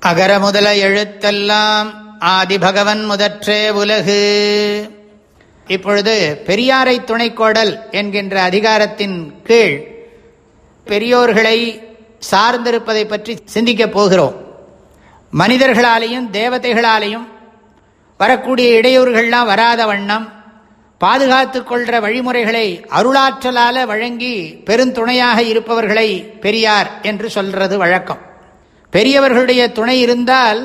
அகர முதல எழுத்தெல்லாம் ஆதிபகவன் முதற்றே உலகு. இப்பொழுது பெரியாரை துணைக்கோடல் என்கின்ற அதிகாரத்தின் கீழ் பெரியோர்களை சார்ந்திருப்பதை பற்றி சிந்திக்கப் போகிறோம். மனிதர்களாலேயும் தேவதைகளாலேயும் வரக்கூடிய இடையூறுகள்லாம் வராத வண்ணம் பாதுகாத்து கொள்கிற வழிமுறைகளை அருளாற்றலால வழங்கி பெருந்துணையாக இருப்பவர்களை பெரியார் என்று சொல்றது வழக்கம். பெரியவர்களுடைய துணை இருந்தால்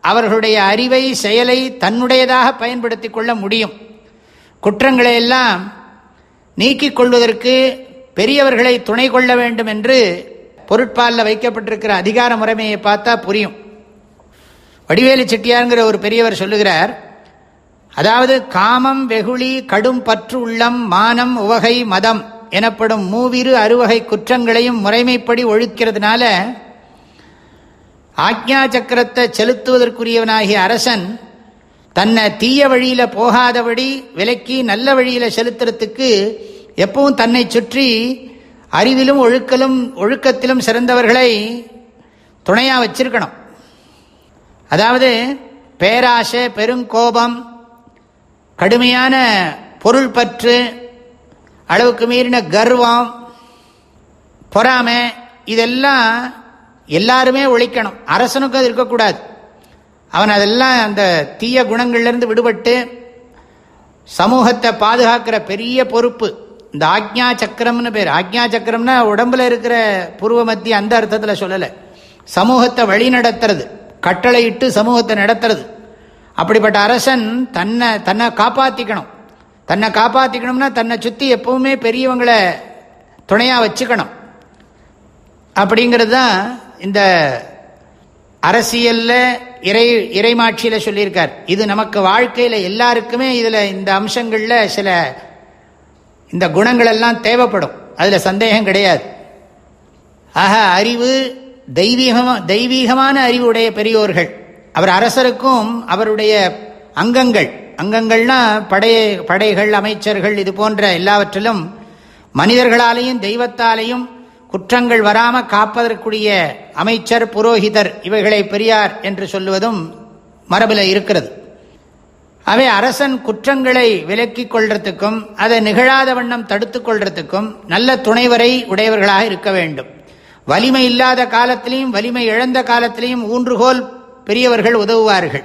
அவர்களுடைய அறிவை செயலை தன்னுடையதாக பயன்படுத்தி கொள்ள முடியும். குற்றங்களை எல்லாம் நீக்கிக் கொள்வதற்கு பெரியவர்களை துணை கொள்ள வேண்டும் என்று பொருட்பாலில் வைக்கப்பட்டிருக்கிற அதிகார முறைமையை பார்த்தா புரியும். வடிவேலு செட்டியாருங்கிற ஒரு பெரியவர் சொல்லுகிறார் அதாவது காமம் வெகுளி கடும் பற்று உள்ளம் மானம் உவகை மதம் எனப்படும் மூவிரு அறுவகை குற்றங்களையும் முறைமைப்படி ஒழிக்கிறதுனால ஆக்ஞா சக்கரத்தை செலுத்துவதற்குரியவனாகிய அரசன் தன்னை தீய வழியில் போகாதபடி விலக்கி நல்ல வழியில் செலுத்துறதுக்கு எப்பவும் தன்னை சுற்றி அறிவிலும் ஒழுக்கலும் ஒழுக்கத்திலும் சிறந்தவர்களை துணையாக வச்சிருக்கணும். அதாவது பேராசை பெருங்கோபம் கடுமையான பொருள் பற்று அளவுக்கு மீறின கர்வம் பொறாமை இதெல்லாம் எல்லாருமே ஒழிக்கணும். அரசனுக்கும் அது இருக்கக்கூடாது. அவன் அதெல்லாம் அந்த தீய குணங்கள்லேருந்து விடுபட்டு சமூகத்தை பாதுகாக்கிற பெரிய பொறுப்பு. இந்த ஆக்ஞா சக்கரம்னு பேர். ஆக்ஞா சக்கரம்னா உடம்புல இருக்கிற பூர்வ மத்திய அந்த அர்த்தத்தில் சொல்லலை. சமூகத்தை வழி நடத்துறது. கட்டளையிட்டு சமூகத்தை நடத்துறது. அப்படிப்பட்ட அரசன் தன்னை தன்னை காப்பாற்றிக்கணும் தன்னை காப்பாற்றிக்கணும்னா தன்னை சுற்றி எப்பவுமே பெரியவங்களை துணையாக வச்சுக்கணும். அப்படிங்கிறது தான் இந்த அரசியலில் இறை இறைமாட்சியில் சொல்லியிருக்கார். இது நமக்கு வாழ்க்கையில் எல்லாருக்குமே இதில் இந்த அம்சங்களில் சில இந்த குணங்கள் எல்லாம் தேவைப்படும். அதில் சந்தேகம் கிடையாது. ஆக அறிவு தெய்வீகமாக தெய்வீகமான அறிவு உடைய பெரியோர்கள் அவர் அரசருக்கும் அவருடைய அங்கங்கள் அங்கங்கள்னா படை படைகள் அமைச்சர்கள் இது போன்ற எல்லாவற்றிலும் மனிதர்களாலேயும் தெய்வத்தாலேயும் குற்றங்கள் வராமல் காப்பதற்குரிய அமைச்சர் புரோகிதர் இவைகளை பெரியார் என்று சொல்லுவதும் மரபில் இருக்கிறது. அவை அரசன் குற்றங்களை விலக்கி கொள்றதுக்கும் அதை நிகழாத வண்ணம் தடுத்து கொள்றதுக்கும் நல்ல துணைவரை உடையவர்களாக இருக்க வேண்டும். வலிமை இல்லாத காலத்திலையும் வலிமை இழந்த காலத்திலையும் ஊன்றுகோல் பெரியவர்கள் உதவுவார்கள்.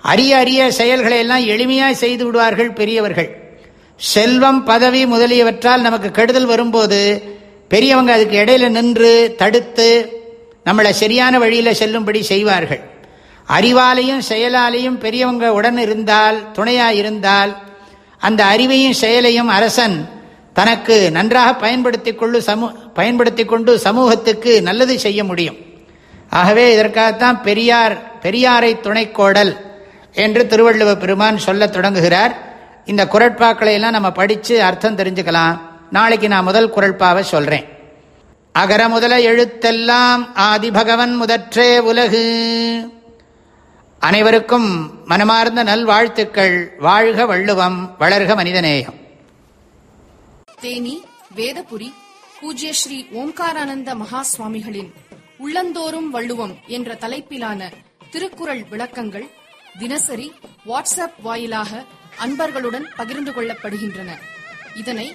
அரிய அரிய செயல்களை எல்லாம் எளிமையாக செய்து விடுவார்கள் பெரியவர்கள். செல்வம் பதவி முதலியவற்றால் நமக்கு கெடுதல் வரும்போது பெரியவங்க அதுக்கு இடையில நின்று தடுத்து நம்மளை சரியான வழியில் செல்லும்படி செய்வார்கள். அறிவாலையும் செயலாலையும் பெரியவங்க உடன் இருந்தால் துணையாக இருந்தால் அந்த அறிவையும் செயலையும் அரசன் தனக்கு நன்றாக பயன்படுத்தி கொள்ளு சமூ பயன்படுத்தி கொண்டு சமூகத்துக்கு நல்லது செய்ய முடியும். ஆகவே இதற்காகத்தான் பெரியார் பெரியாரை துணைக்கோடல் என்று திருவள்ளுவ பெருமான் சொல்ல தொடங்குகிறார். இந்த குரட்பாக்களை எல்லாம் நம்ம படித்து அர்த்தம் தெரிஞ்சுக்கலாம். நாளைக்கு நான் முதல் குரல்பாவை சொல்றேன். அகர முதல எழுத்தெல்லாம் ஆதிபகவன் முதற்றே உலகு. அனைவருக்கும் மனமார்ந்த நல்வாழ்த்துக்கள். வாழ்க வள்ளுவம் வளர்க மனிதநேயம். தேனி வேதபுரி பூஜ்ய ஸ்ரீ ஓம்காரானந்த மகா சுவாமிகளின் உள்ளந்தோறும் வள்ளுவம் என்ற தலைப்பிலான திருக்குறள் விளக்கங்கள் தினசரி வாட்ஸ்அப் வாயிலாக அன்பர்களுடன் பகிர்ந்து கொள்ளப்படுகின்றன. இதனை